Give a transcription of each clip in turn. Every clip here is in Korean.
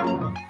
떨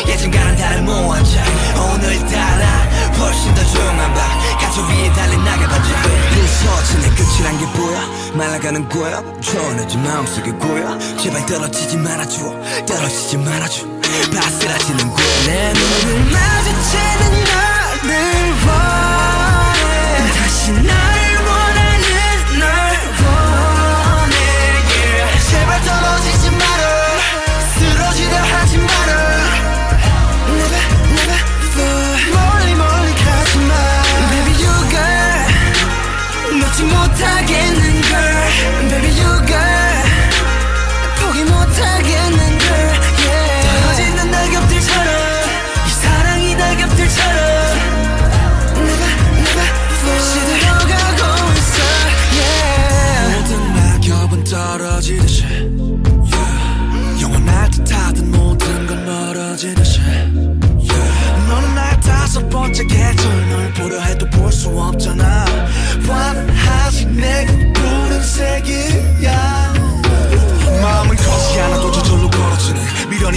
말라가는 거야? 초원해진 마음속에 고여 제발 떨어지지 말아줘. 떨어지지 말아줘. 바스라지는 거야. 내 눈을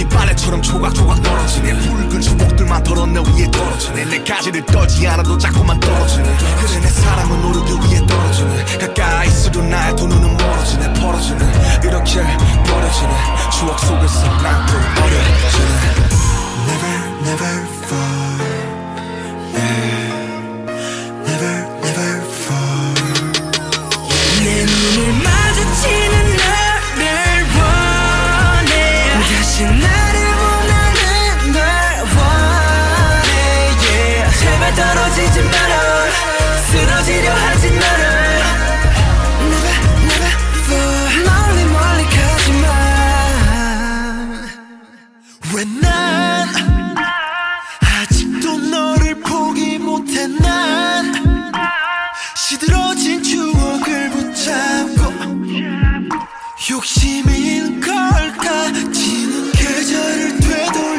빨래처럼 조각조각 떨어지네. 붉은 추억들만 덜어 내 위에 떨어지네. 내 가지를 떨지 않아도 자꾸만 떨어지네. 그래 내 사랑은 오르기 위해 떨어지네. 가까이 있어도 나의 두 눈은 멀어지네 벌어지네. 이렇게 버려지네. 추억 속에서 난또 어려지네. Never never fall. Yeah. Never never fall. 내 눈을 비밀 걸까? 지는 계절을 되돌